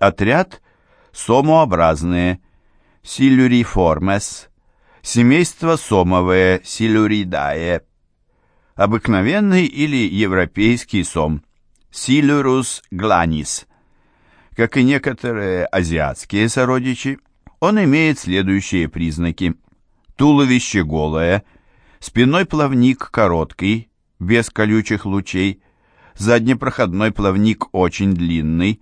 Отряд сомообразные, силюриформес, семейство сомовые, силюридае, обыкновенный или европейский сом, силюрус гланис. Как и некоторые азиатские сородичи, он имеет следующие признаки. Туловище голое, спиной плавник короткий, без колючих лучей, заднепроходной плавник очень длинный,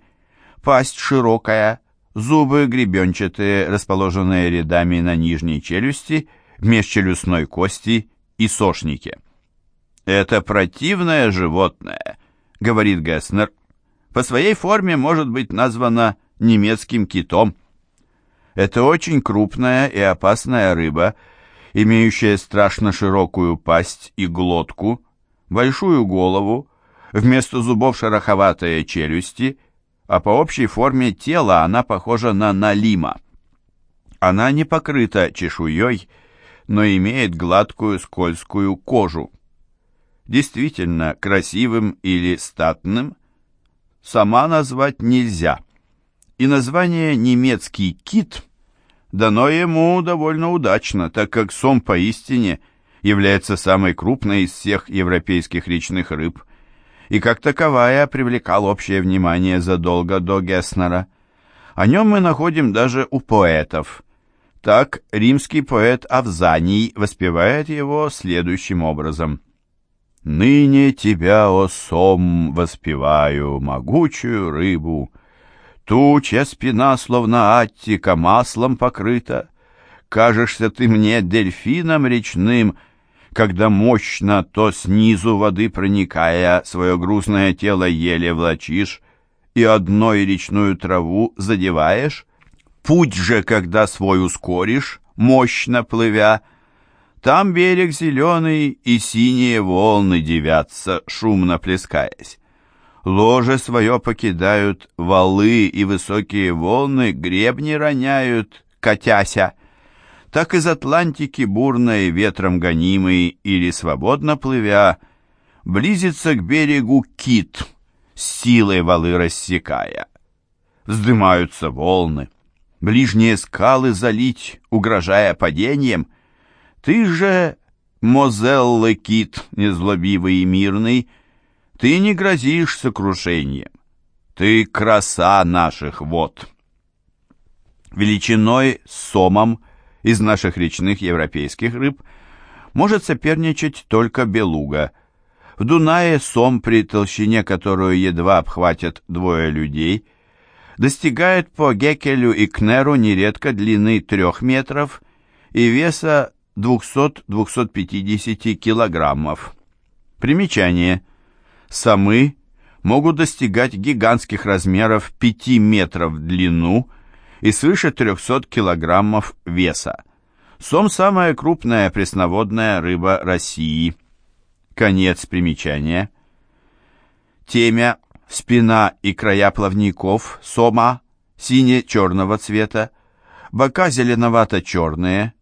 пасть широкая, зубы гребенчатые, расположенные рядами на нижней челюсти, межчелюстной кости и сошнике. «Это противное животное», — говорит Гесснер. «По своей форме может быть названо немецким китом. Это очень крупная и опасная рыба, имеющая страшно широкую пасть и глотку, большую голову, вместо зубов шероховатые челюсти — а по общей форме тела она похожа на налима. Она не покрыта чешуей, но имеет гладкую скользкую кожу. Действительно, красивым или статным сама назвать нельзя. И название «немецкий кит» дано ему довольно удачно, так как сом поистине является самой крупной из всех европейских речных рыб – и как таковая привлекал общее внимание задолго до Гесснера. О нем мы находим даже у поэтов. Так римский поэт Авзаний воспевает его следующим образом. «Ныне тебя, о сом, воспеваю, могучую рыбу, ту, чья спина, словно аттика, маслом покрыта. Кажешься ты мне дельфином речным, — когда мощно, то снизу воды проникая, свое грустное тело еле влачишь и одной речную траву задеваешь? Путь же, когда свой ускоришь, мощно плывя, там берег зеленый и синие волны девятся, шумно плескаясь. Ложе свое покидают валы и высокие волны, гребни роняют, катяся так из Атлантики бурной ветром гонимый или свободно плывя, близится к берегу кит, силой валы рассекая. Вздымаются волны, ближние скалы залить, угрожая падением. Ты же, Мозеллы кит, незлобивый и мирный, ты не грозишь сокрушением. Ты краса наших вод. Величиной с сомом из наших речных европейских рыб может соперничать только белуга. В Дунае сом при толщине, которую едва обхватят двое людей, достигает по Гекелю и Кнеру нередко длины 3 метров и веса 200-250 килограммов. Примечание. Самы могут достигать гигантских размеров 5 метров в длину и свыше 300 килограммов веса. Сом – самая крупная пресноводная рыба России. Конец примечания. Темя, спина и края плавников сома сине-черного цвета, бока зеленовато-черные,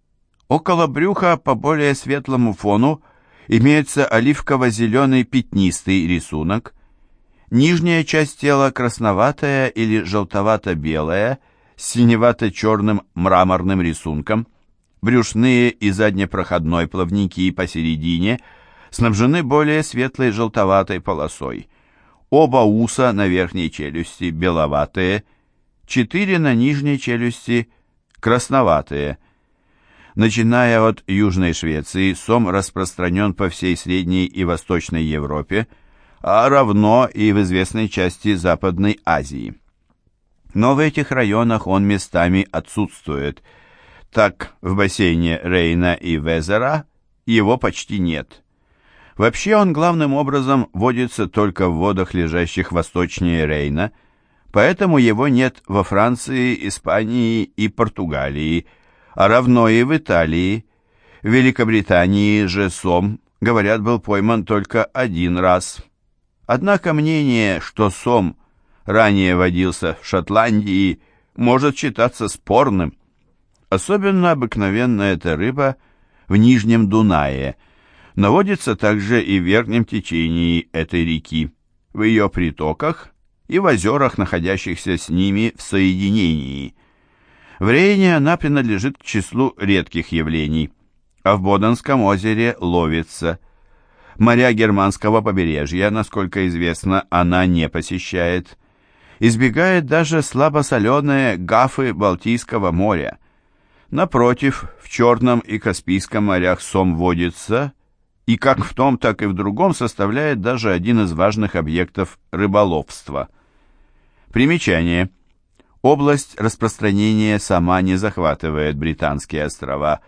около брюха по более светлому фону имеется оливково-зеленый пятнистый рисунок, нижняя часть тела красноватая или желтовато-белая – с синевато-черным мраморным рисунком. Брюшные и заднепроходной плавники посередине снабжены более светлой желтоватой полосой. Оба уса на верхней челюсти беловатые, четыре на нижней челюсти красноватые. Начиная от Южной Швеции, сом распространен по всей Средней и Восточной Европе, а равно и в известной части Западной Азии но в этих районах он местами отсутствует. Так, в бассейне Рейна и Везера его почти нет. Вообще он главным образом водится только в водах, лежащих восточнее Рейна, поэтому его нет во Франции, Испании и Португалии, а равно и в Италии. В Великобритании же сом, говорят, был пойман только один раз. Однако мнение, что сом – ранее водился в Шотландии, может считаться спорным. Особенно обыкновенна эта рыба в Нижнем Дунае, но также и в верхнем течении этой реки. В ее притоках и в озерах, находящихся с ними в соединении. В Рейне она принадлежит к числу редких явлений, а в Боденском озере ловится. Моря германского побережья, насколько известно, она не посещает. Избегает даже слабосоленые гафы Балтийского моря. Напротив, в Черном и Каспийском морях сом водится и как в том, так и в другом составляет даже один из важных объектов рыболовства. Примечание. Область распространения сама не захватывает британские острова.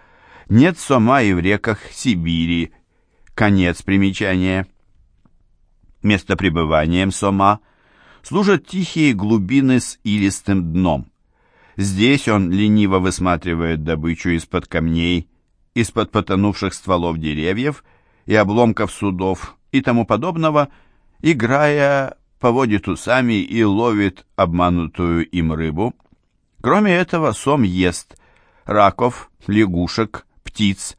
Нет сома и в реках Сибири. Конец примечания. Место пребыванием сома служат тихие глубины с илистым дном. Здесь он лениво высматривает добычу из-под камней, из-под потонувших стволов деревьев и обломков судов и тому подобного, играя, поводит усами и ловит обманутую им рыбу. Кроме этого, сом ест раков, лягушек, птиц,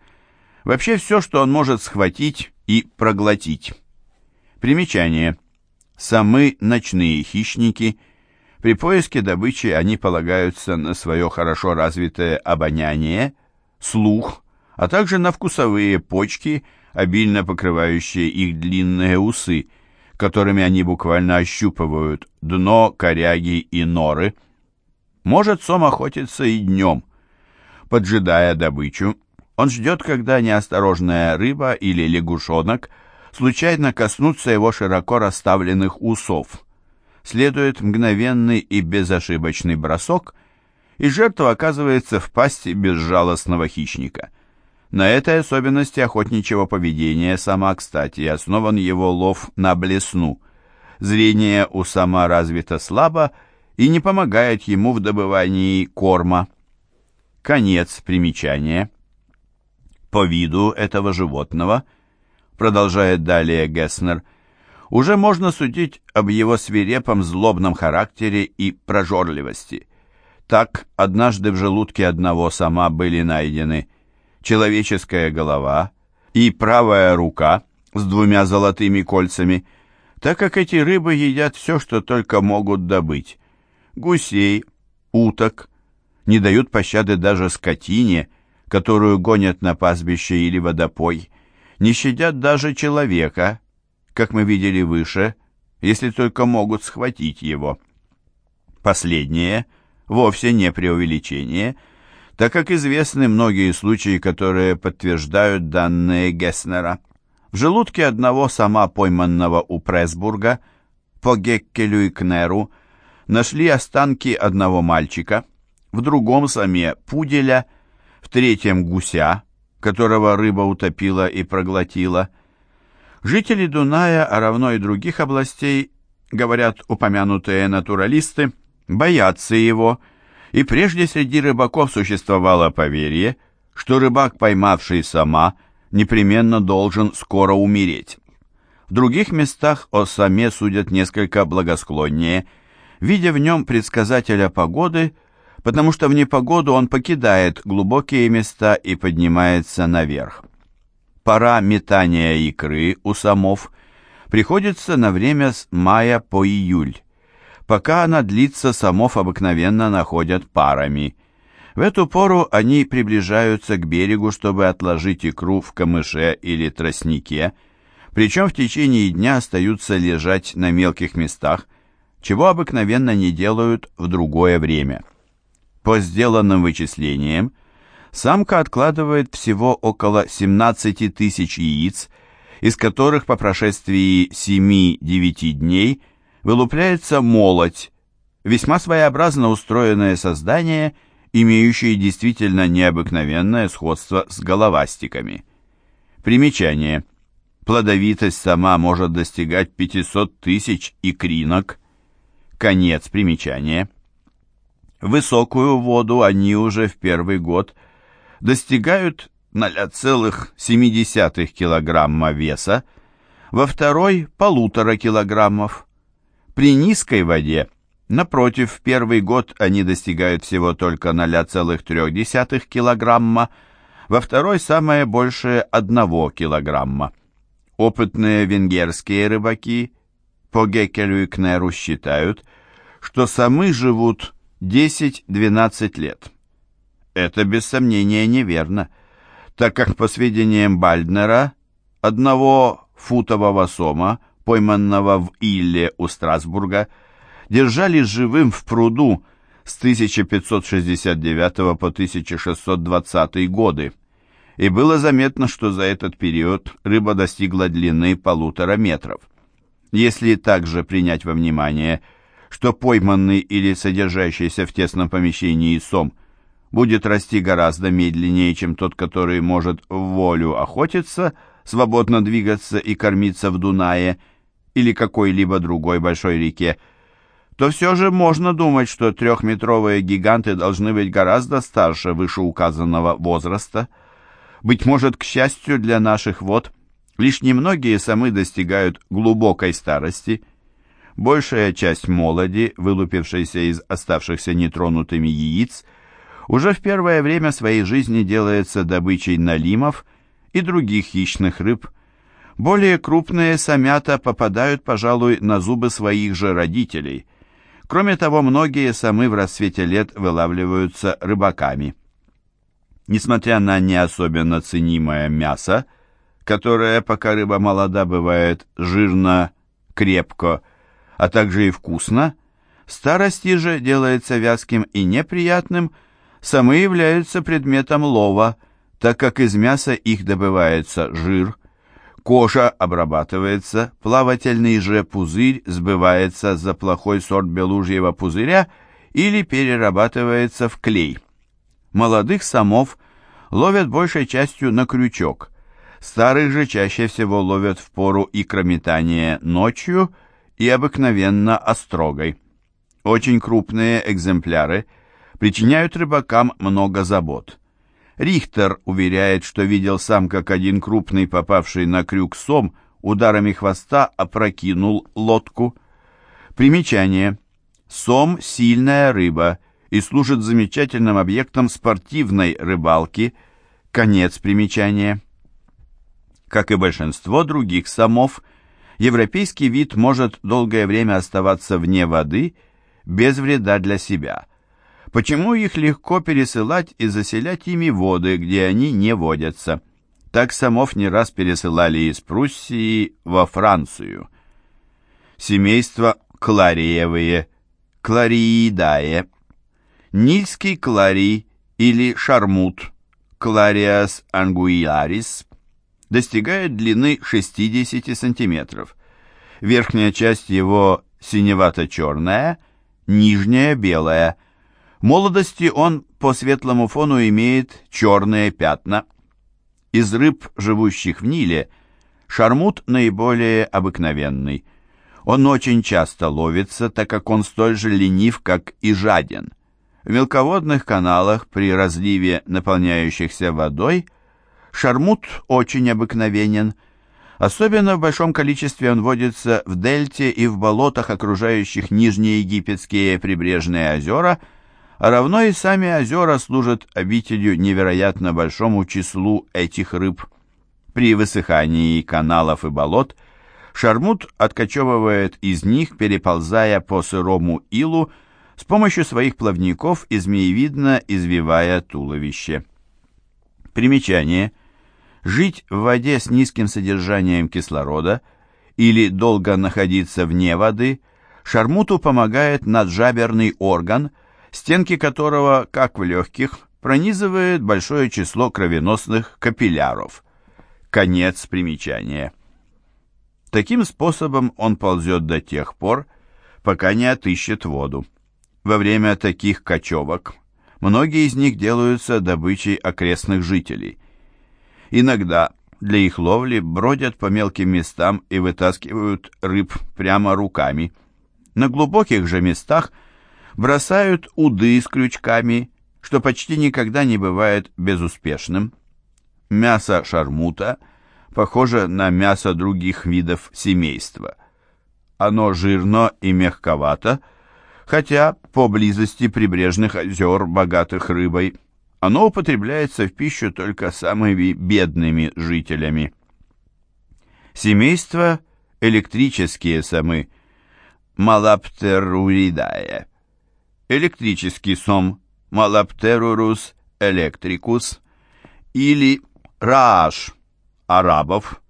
вообще все, что он может схватить и проглотить. Примечание. Самы ночные хищники – при поиске добычи они полагаются на свое хорошо развитое обоняние, слух, а также на вкусовые почки, обильно покрывающие их длинные усы, которыми они буквально ощупывают дно, коряги и норы. Может сом охотиться и днем. Поджидая добычу, он ждет, когда неосторожная рыба или лягушонок случайно коснутся его широко расставленных усов – следует мгновенный и безошибочный бросок, и жертва оказывается в пасти безжалостного хищника. На этой особенности охотничьего поведения сама, кстати, основан его лов на блесну. Зрение у сама развито слабо и не помогает ему в добывании корма. Конец примечания. По виду этого животного, продолжает далее Гесснер, уже можно судить об его свирепом злобном характере и прожорливости. Так, однажды в желудке одного сама были найдены человеческая голова и правая рука с двумя золотыми кольцами, так как эти рыбы едят все, что только могут добыть. Гусей, уток, не дают пощады даже скотине, которую гонят на пастбище или водопой, не щадят даже человека, как мы видели выше, если только могут схватить его. Последнее вовсе не преувеличение, так как известны многие случаи, которые подтверждают данные Гесснера. В желудке одного сама пойманного у Пресбурга, по Геккелю и Кнеру, нашли останки одного мальчика, в другом саме пуделя, в третьем гуся, которого рыба утопила и проглотила – Жители Дуная, а равно и других областей, говорят упомянутые натуралисты, боятся его, и прежде среди рыбаков существовало поверье, что рыбак, поймавший сама, непременно должен скоро умереть. В других местах о саме судят несколько благосклоннее, видя в нем предсказателя погоды, потому что в непогоду он покидает глубокие места и поднимается наверх пора метания икры у самов приходится на время с мая по июль. Пока она длится, самов обыкновенно находят парами. В эту пору они приближаются к берегу, чтобы отложить икру в камыше или тростнике, причем в течение дня остаются лежать на мелких местах, чего обыкновенно не делают в другое время. По сделанным вычислениям, самка откладывает всего около 17 тысяч яиц, из которых по прошествии 7-9 дней вылупляется молоть, весьма своеобразно устроенное создание, имеющее действительно необыкновенное сходство с головастиками. Примечание. Плодовитость сама может достигать 500 тысяч икринок. Конец примечания. Высокую воду они уже в первый год – достигают 0,7 килограмма веса, во второй – полутора килограммов. При низкой воде, напротив, в первый год они достигают всего только 0,3 килограмма, во второй – самое большее 1 килограмма. Опытные венгерские рыбаки по Геккелю и Кнеру считают, что самы живут 10-12 лет. Это без сомнения неверно, так как по сведениям Бальднера, одного футового сома, пойманного в Илле у Страсбурга, держали живым в пруду с 1569 по 1620 годы, и было заметно, что за этот период рыба достигла длины полутора метров. Если также принять во внимание, что пойманный или содержащийся в тесном помещении сом будет расти гораздо медленнее, чем тот, который может в волю охотиться, свободно двигаться и кормиться в Дунае или какой-либо другой большой реке, то все же можно думать, что трехметровые гиганты должны быть гораздо старше вышеуказанного возраста. Быть может, к счастью для наших вод, лишь немногие самы достигают глубокой старости. Большая часть молоди, вылупившейся из оставшихся нетронутыми яиц, уже в первое время своей жизни делается добычей налимов и других хищных рыб. Более крупные самята попадают, пожалуй, на зубы своих же родителей – Кроме того, многие самы в расцвете лет вылавливаются рыбаками. Несмотря на не особенно ценимое мясо, которое, пока рыба молода, бывает жирно, крепко, а также и вкусно, старости же делается вязким и неприятным, самы являются предметом лова, так как из мяса их добывается жир, Кожа обрабатывается, плавательный же пузырь сбывается за плохой сорт белужьего пузыря или перерабатывается в клей. Молодых самов ловят большей частью на крючок. Старых же чаще всего ловят в пору икрометания ночью и обыкновенно острогой. Очень крупные экземпляры причиняют рыбакам много забот. Рихтер уверяет, что видел сам, как один крупный, попавший на крюк сом, ударами хвоста опрокинул лодку. Примечание. Сом – сильная рыба и служит замечательным объектом спортивной рыбалки. Конец примечания. Как и большинство других сомов, европейский вид может долгое время оставаться вне воды без вреда для себя – Почему их легко пересылать и заселять ими воды, где они не водятся? Так самов не раз пересылали из Пруссии во Францию. Семейство клариевые, клариидае. Нильский кларий или шармут, клариас ангуиарис, достигает длины 60 сантиметров. Верхняя часть его синевато-черная, нижняя белая – в молодости он по светлому фону имеет черные пятна. Из рыб, живущих в Ниле, шармут наиболее обыкновенный. Он очень часто ловится, так как он столь же ленив, как и жаден. В мелководных каналах при разливе, наполняющихся водой, шармут очень обыкновенен. Особенно в большом количестве он водится в дельте и в болотах, окружающих нижние египетские прибрежные озера – а равно и сами озера служат обителью невероятно большому числу этих рыб. При высыхании каналов и болот шармут откачевывает из них, переползая по сырому илу, с помощью своих плавников и змеевидно извивая туловище. Примечание. Жить в воде с низким содержанием кислорода или долго находиться вне воды шармуту помогает наджаберный орган – стенки которого, как в легких, пронизывает большое число кровеносных капилляров. Конец примечания. Таким способом он ползет до тех пор, пока не отыщет воду. Во время таких кочевок многие из них делаются добычей окрестных жителей. Иногда для их ловли бродят по мелким местам и вытаскивают рыб прямо руками. На глубоких же местах – бросают уды с крючками, что почти никогда не бывает безуспешным. Мясо шармута похоже на мясо других видов семейства. Оно жирно и мягковато, хотя по близости прибрежных озер, богатых рыбой, оно употребляется в пищу только самыми бедными жителями. Семейство электрические самы – Малаптеруридае. Электрический сом Малаптерурус электрикус или рааш арабов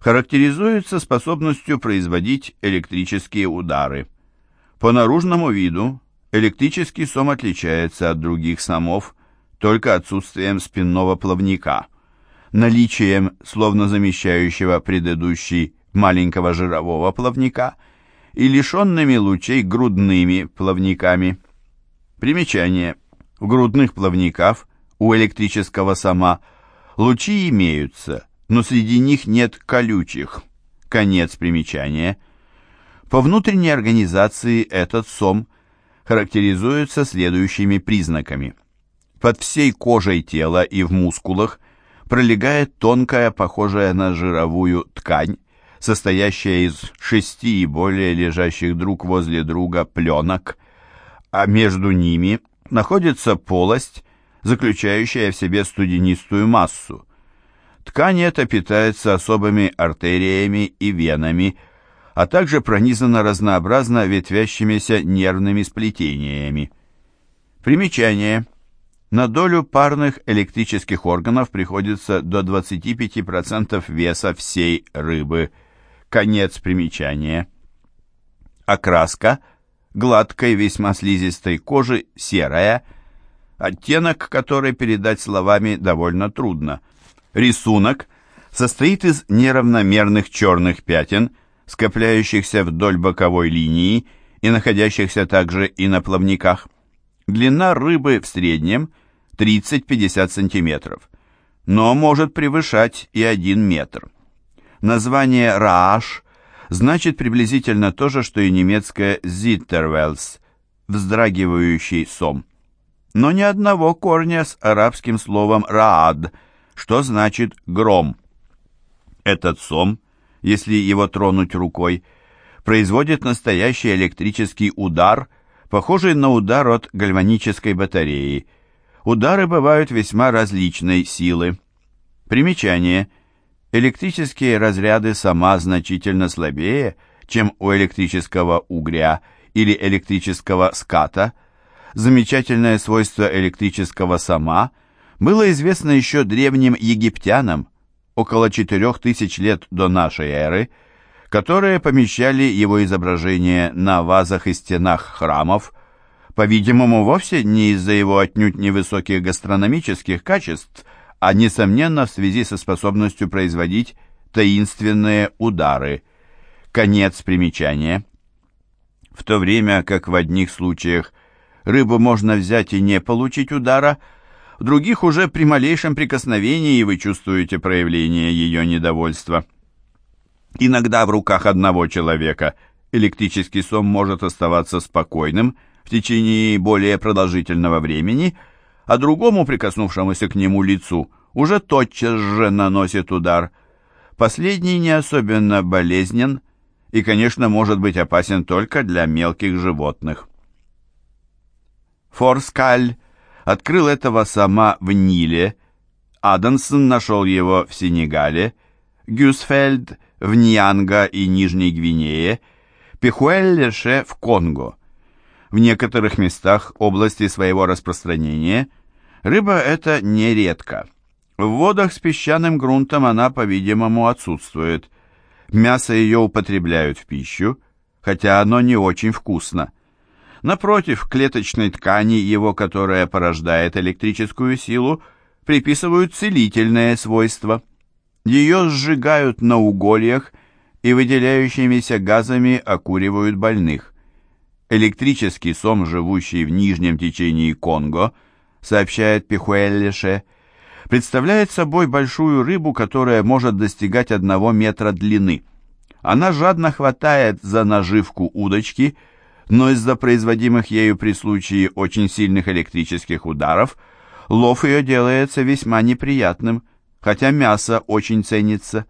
характеризуется способностью производить электрические удары. По наружному виду электрический сом отличается от других сомов только отсутствием спинного плавника, наличием, словно замещающего предыдущий, маленького жирового плавника и лишенными лучей грудными плавниками. Примечание. В грудных плавниках у электрического сома лучи имеются, но среди них нет колючих. Конец примечания. По внутренней организации этот сом характеризуется следующими признаками. Под всей кожей тела и в мускулах пролегает тонкая, похожая на жировую ткань, состоящая из шести и более лежащих друг возле друга пленок, а между ними находится полость, заключающая в себе студенистую массу. Ткань эта питается особыми артериями и венами, а также пронизана разнообразно ветвящимися нервными сплетениями. Примечание. На долю парных электрических органов приходится до 25% веса всей рыбы. Конец примечания. Окраска гладкой, весьма слизистой кожи серая, оттенок которой передать словами довольно трудно. Рисунок состоит из неравномерных черных пятен, скопляющихся вдоль боковой линии и находящихся также и на плавниках. Длина рыбы в среднем 30-50 см, но может превышать и 1 метр. Название «рааш» значит приблизительно то же, что и немецкое «зиттервелс» – вздрагивающий сом. Но ни одного корня с арабским словом «раад», что значит «гром». Этот сом, если его тронуть рукой, производит настоящий электрический удар, похожий на удар от гальванической батареи. Удары бывают весьма различной силы. Примечание. Электрические разряды сама значительно слабее, чем у электрического угря или электрического ската. Замечательное свойство электрического сама было известно еще древним египтянам, около 4000 лет до нашей эры, которые помещали его изображение на вазах и стенах храмов, по-видимому, вовсе не из-за его отнюдь невысоких гастрономических качеств, а, несомненно, в связи со способностью производить таинственные удары. Конец примечания. В то время как в одних случаях рыбу можно взять и не получить удара, в других уже при малейшем прикосновении вы чувствуете проявление ее недовольства. Иногда в руках одного человека электрический сом может оставаться спокойным в течение более продолжительного времени, а другому, прикоснувшемуся к нему лицу, уже тотчас же наносит удар. Последний не особенно болезнен и, конечно, может быть опасен только для мелких животных. Форскаль открыл этого сама в Ниле, Аденсон нашел его в Сенегале, Гюсфельд в Ньянго и Нижней Гвинее, Пихуэль-Леше в Конго. В некоторых местах области своего распространения рыба эта нередко. В водах с песчаным грунтом она, по-видимому, отсутствует. Мясо ее употребляют в пищу, хотя оно не очень вкусно. Напротив, клеточной ткани его, которая порождает электрическую силу, приписывают целительное свойство. Ее сжигают на угольях и выделяющимися газами окуривают больных. Электрический сом, живущий в нижнем течении Конго, сообщает Пихуэллише, представляет собой большую рыбу, которая может достигать одного метра длины. Она жадно хватает за наживку удочки – но из-за производимых ею при случае очень сильных электрических ударов лов ее делается весьма неприятным, хотя мясо очень ценится.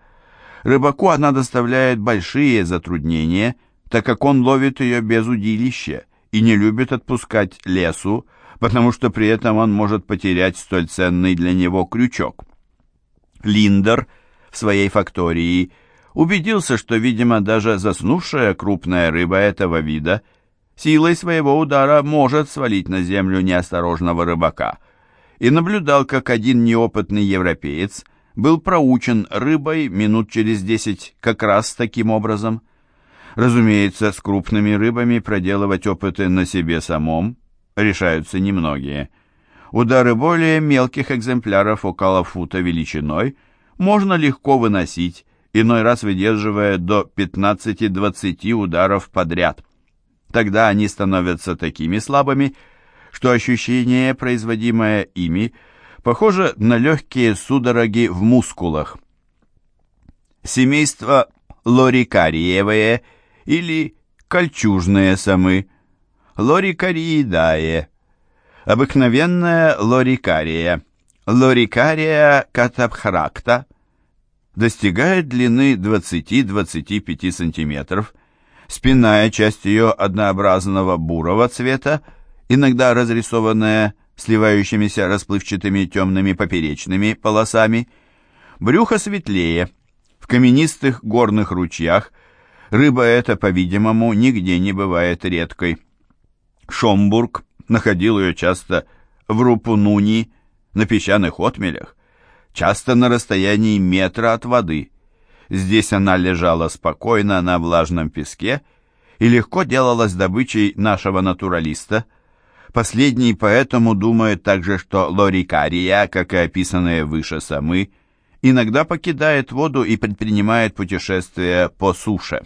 Рыбаку она доставляет большие затруднения, так как он ловит ее без удилища и не любит отпускать лесу, потому что при этом он может потерять столь ценный для него крючок. Линдер в своей фактории убедился, что, видимо, даже заснувшая крупная рыба этого вида силой своего удара может свалить на землю неосторожного рыбака, и наблюдал, как один неопытный европеец был проучен рыбой минут через десять как раз таким образом. Разумеется, с крупными рыбами проделывать опыты на себе самом решаются немногие. Удары более мелких экземпляров около фута величиной можно легко выносить, иной раз выдерживая до 15-20 ударов подряд. Тогда они становятся такими слабыми, что ощущение, производимое ими, похоже на легкие судороги в мускулах. Семейство лорикариевые или кольчужные самы, лорикариидае, обыкновенная лорикария, лорикария катабхракта, достигает длины 20-25 см, спинная часть ее однообразного бурого цвета, иногда разрисованная сливающимися расплывчатыми темными поперечными полосами, брюхо светлее, в каменистых горных ручьях рыба эта, по-видимому, нигде не бывает редкой. Шомбург находил ее часто в Рупунуни, на песчаных отмелях, часто на расстоянии метра от воды. Здесь она лежала спокойно на влажном песке и легко делалась добычей нашего натуралиста. Последний поэтому думает также, что лорикария, как и описанные выше самы, иногда покидает воду и предпринимает путешествия по суше.